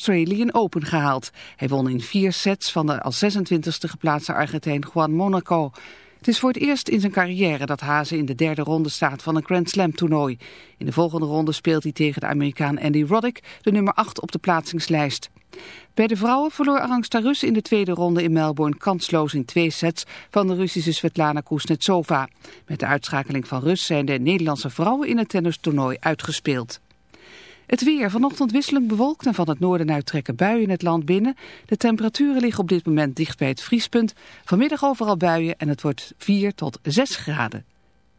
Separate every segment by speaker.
Speaker 1: Australian Open gehaald. Hij won in vier sets van de als 26e geplaatste Argentijn Juan Monaco. Het is voor het eerst in zijn carrière dat Hazen in de derde ronde staat van een Grand Slam toernooi. In de volgende ronde speelt hij tegen de Amerikaan Andy Roddick, de nummer 8 op de plaatsingslijst. Bij de vrouwen verloor Arangsta in de tweede ronde in Melbourne kansloos in twee sets van de Russische Svetlana Kuznetsova. Met de uitschakeling van Rus zijn de Nederlandse vrouwen in het tennistoernooi uitgespeeld. Het weer vanochtend wisselend bewolkt en van het noorden uit trekken buien in het land binnen. De temperaturen liggen op dit moment dicht bij het vriespunt. Vanmiddag overal buien en het wordt 4 tot 6 graden.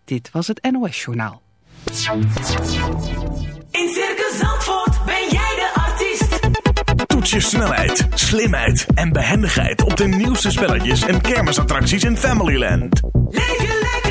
Speaker 1: Dit was het NOS Journaal.
Speaker 2: In Circus Zandvoort ben jij de artiest.
Speaker 3: Toets je snelheid, slimheid en behendigheid op de nieuwste spelletjes en kermisattracties in Familyland.
Speaker 2: Leef je lekker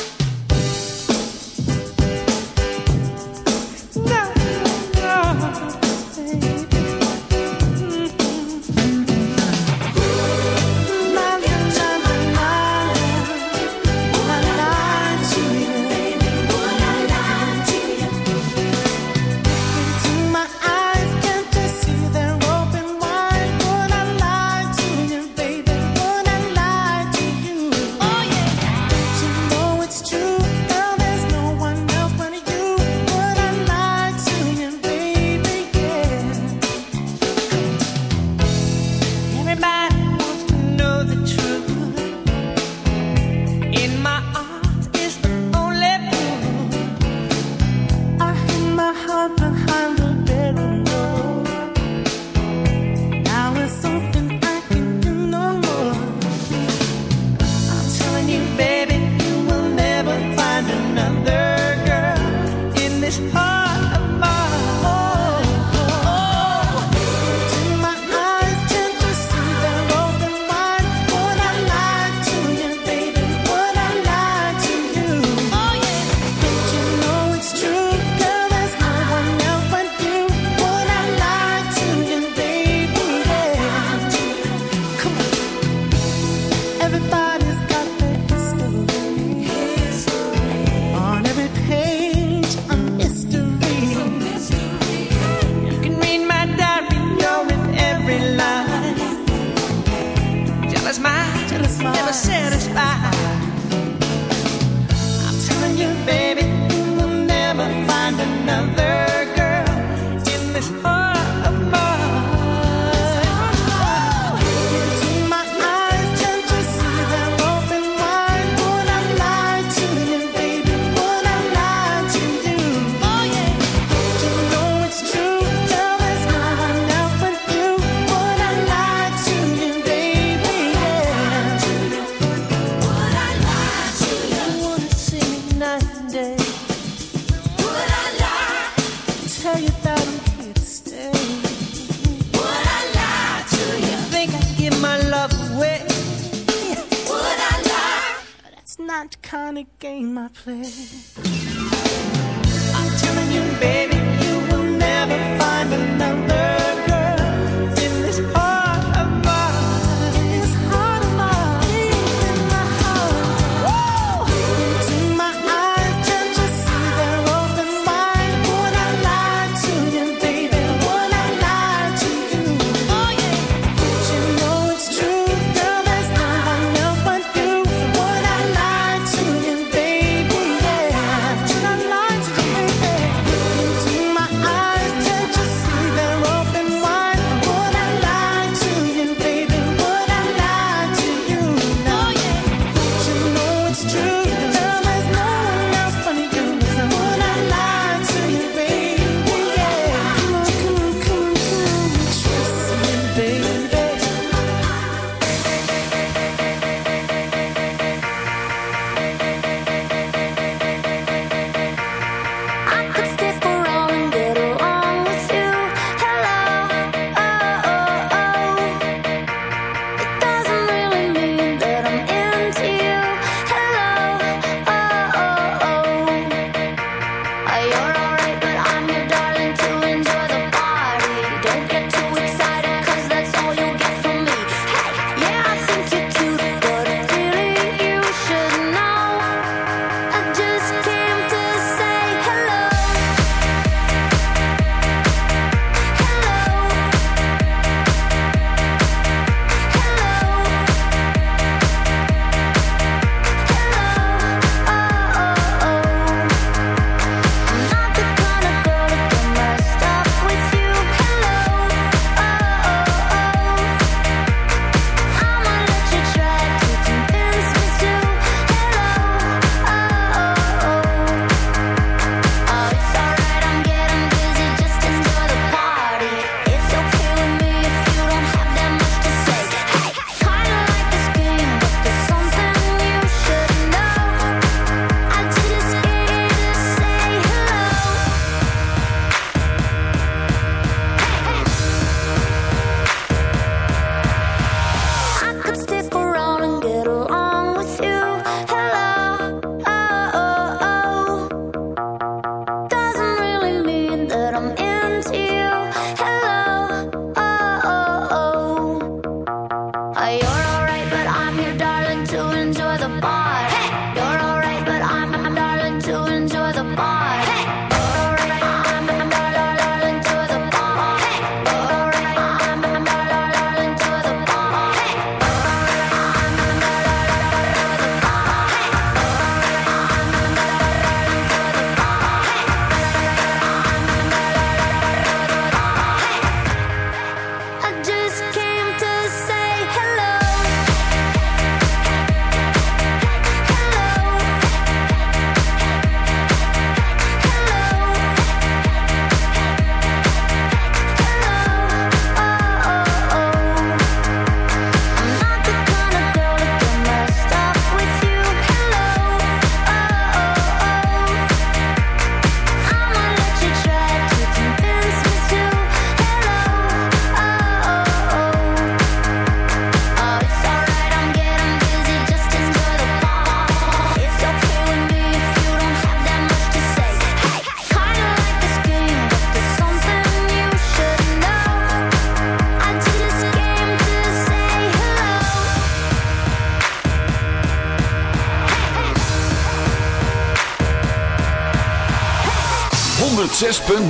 Speaker 4: true.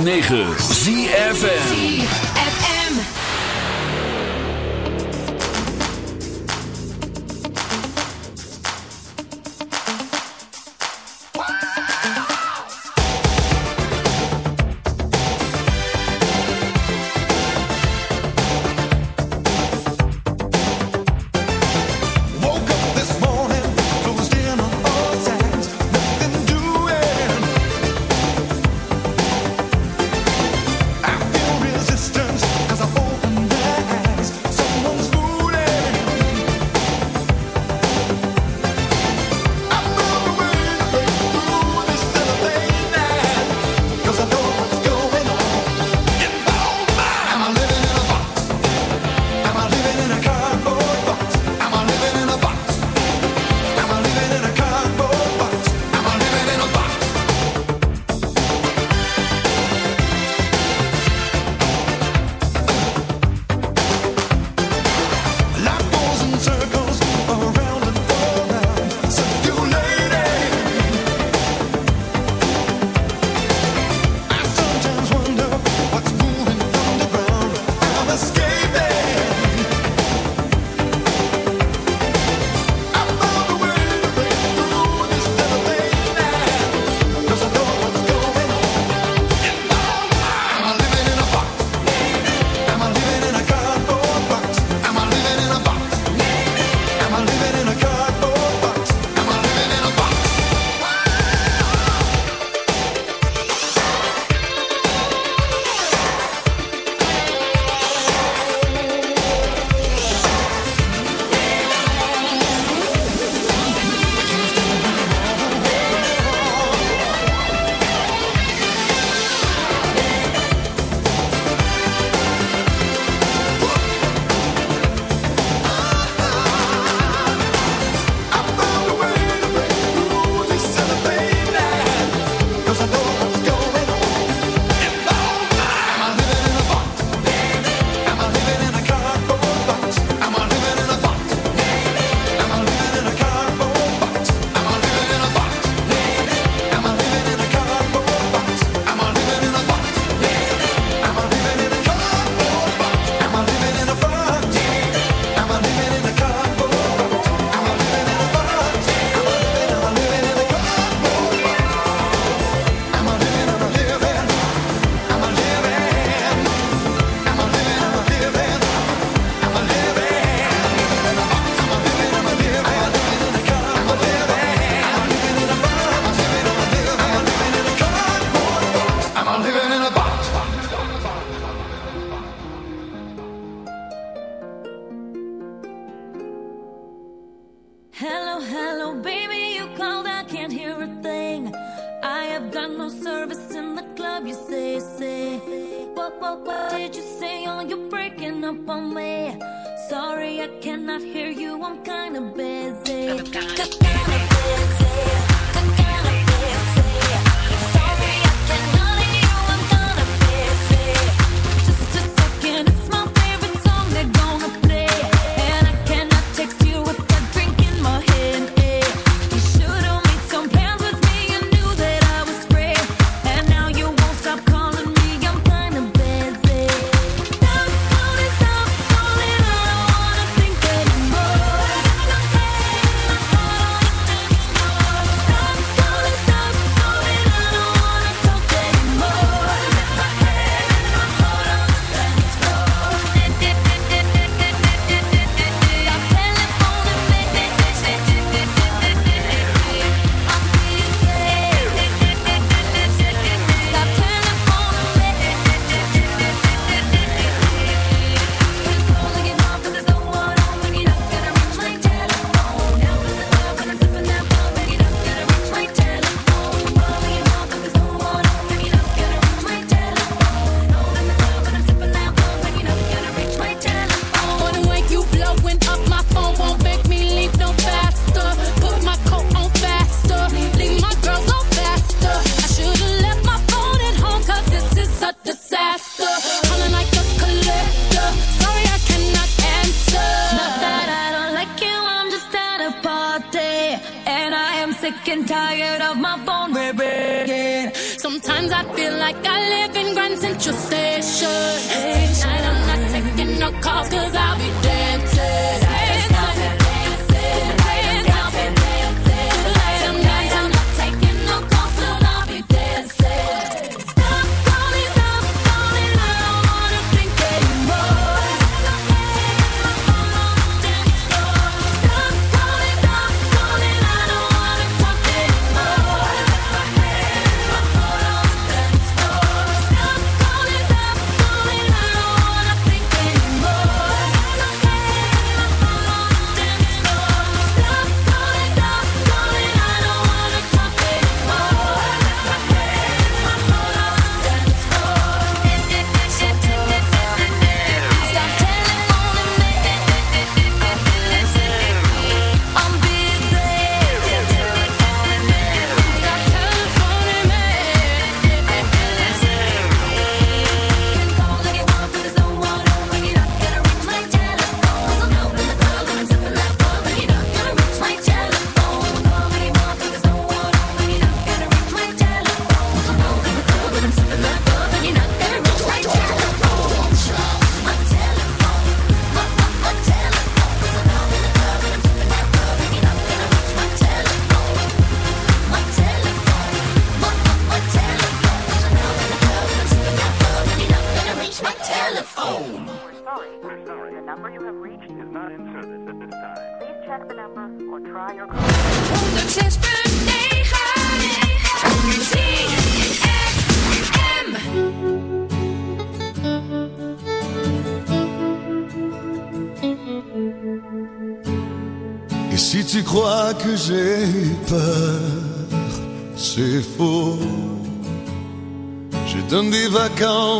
Speaker 5: 106.9 ZFM.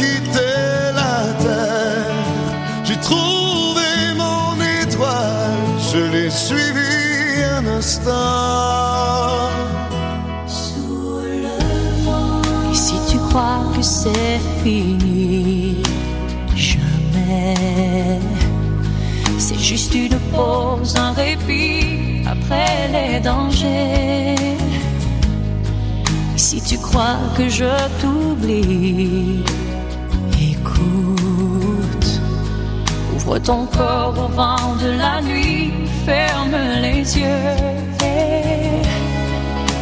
Speaker 6: quitté la terre. J'ai trouvé mon étoile, je l'ai suivi un instant. Sous le vent.
Speaker 5: Et si tu crois que c'est fini, jamais. C'est juste une pause, un répit après les dangers. Si tu crois que je t'oublie, Ton corps au vent de la nuit, ferme les yeux.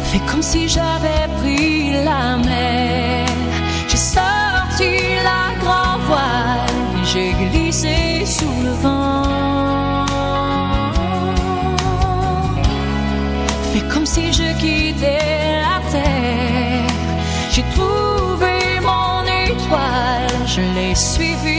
Speaker 5: Fais comme si j'avais pris la mer. J'ai sorti la grand voile, j'ai glissé sous le vent. Fais comme si je quittais la terre. J'ai trouvé mon étoile, je l'ai
Speaker 7: suivie.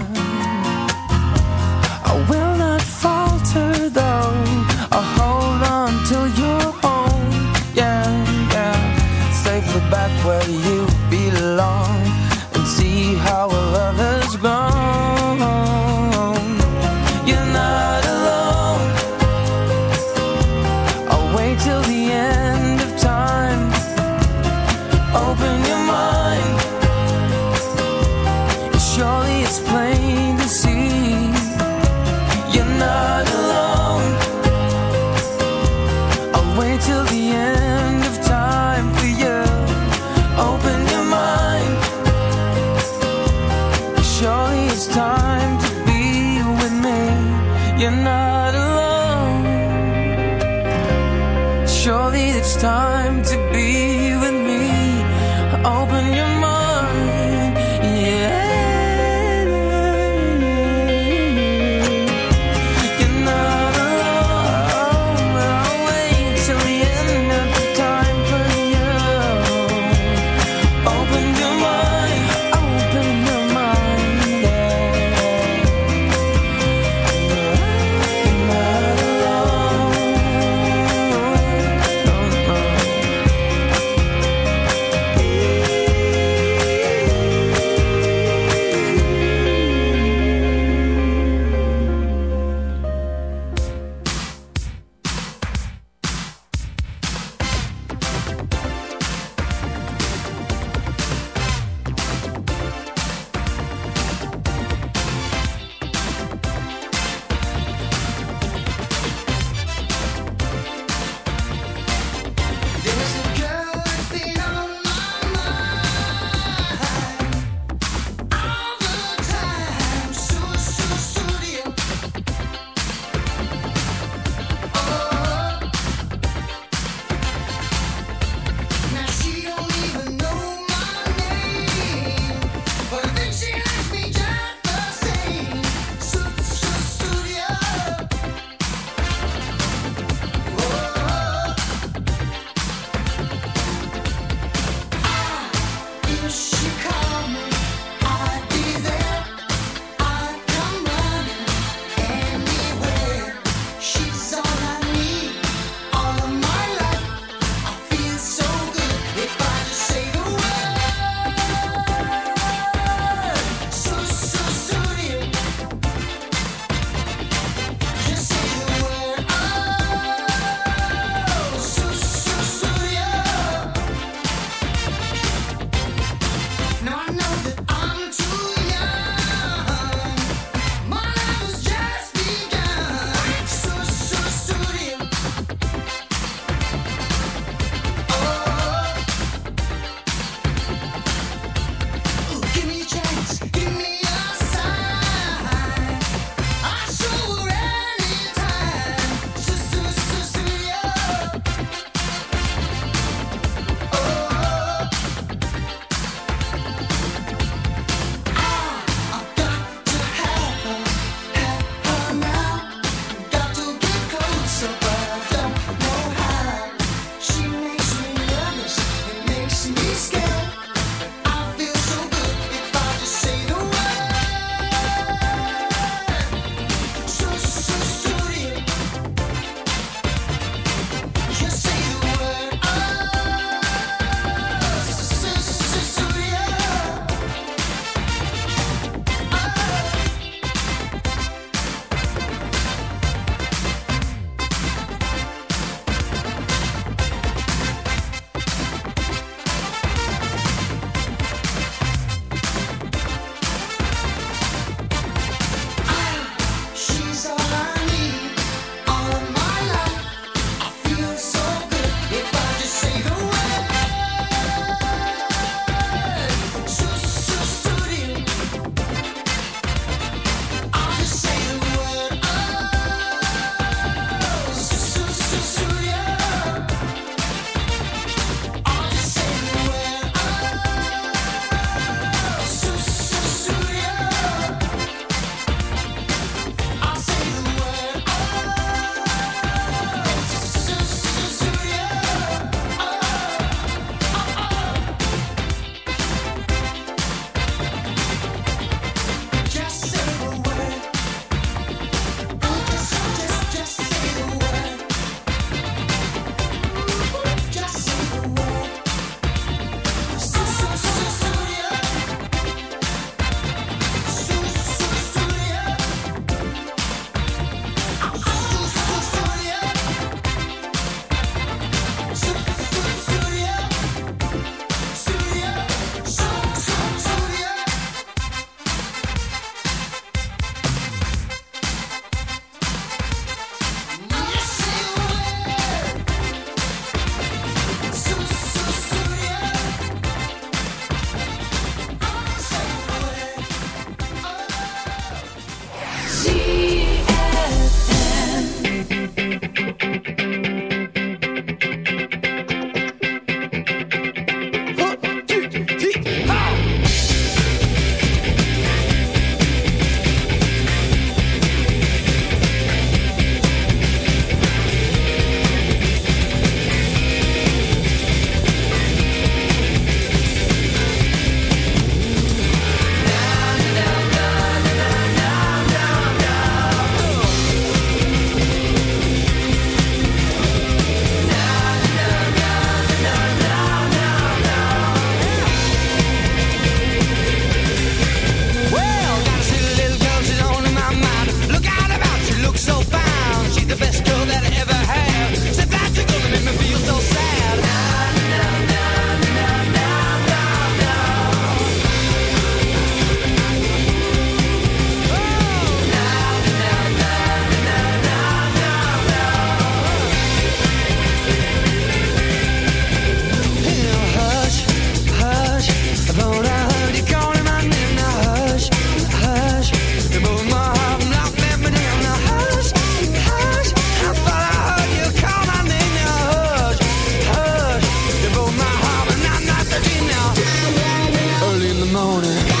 Speaker 8: the
Speaker 9: morning.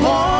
Speaker 10: more.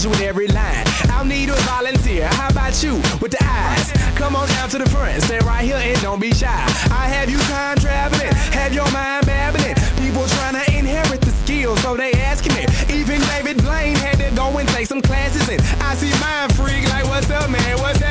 Speaker 10: You
Speaker 11: with every line. I'll need a volunteer. How about you with the eyes? Come on down to the front, stay right here and don't be shy. I have you time traveling, have your mind babbling. People trying to inherit the skills, so they asking me. Even David Blaine had to go and take some classes, and I see mind freak like, what's up, man? What's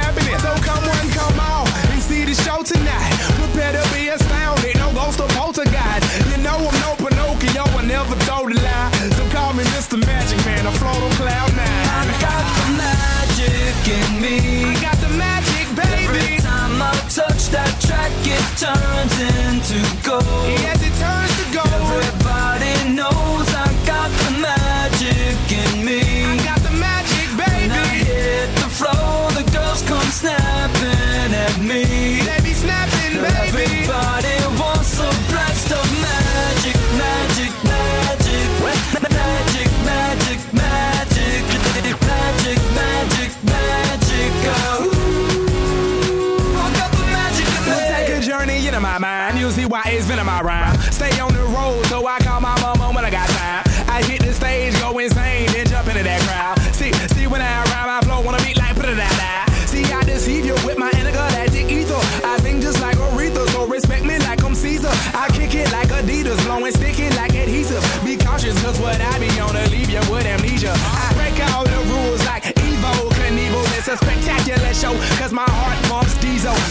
Speaker 8: turns into gold.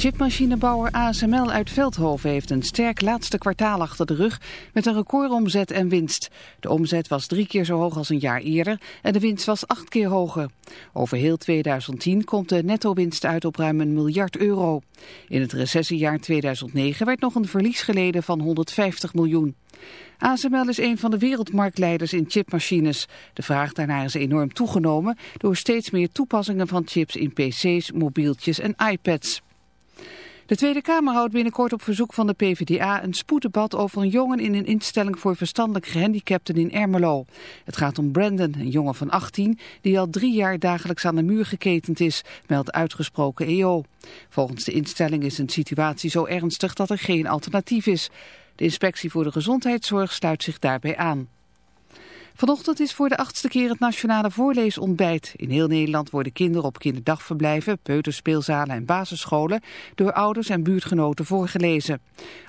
Speaker 1: Chipmachinebouwer ASML uit Veldhoven heeft een sterk laatste kwartaal achter de rug met een recordomzet en winst. De omzet was drie keer zo hoog als een jaar eerder en de winst was acht keer hoger. Over heel 2010 komt de netto-winst uit op ruim een miljard euro. In het recessiejaar 2009 werd nog een verlies geleden van 150 miljoen. ASML is een van de wereldmarktleiders in chipmachines. De vraag daarnaar is enorm toegenomen door steeds meer toepassingen van chips in pc's, mobieltjes en iPads. De Tweede Kamer houdt binnenkort op verzoek van de PvdA een spoeddebat over een jongen in een instelling voor verstandelijk gehandicapten in Ermelo. Het gaat om Brandon, een jongen van 18 die al drie jaar dagelijks aan de muur geketend is, meldt uitgesproken EO. Volgens de instelling is een situatie zo ernstig dat er geen alternatief is. De inspectie voor de gezondheidszorg sluit zich daarbij aan. Vanochtend is voor de achtste keer het nationale voorleesontbijt. In heel Nederland worden kinderen op kinderdagverblijven, peuterspeelzalen en basisscholen door ouders en buurtgenoten voorgelezen.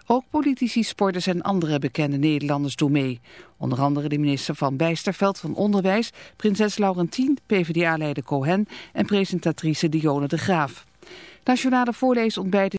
Speaker 1: Ook politici, sporters en andere bekende Nederlanders doen mee. Onder andere de minister van Bijsterveld van Onderwijs, prinses Laurentien, PvdA-leider Cohen en presentatrice Dionne de Graaf. Nationale voorleesontbijt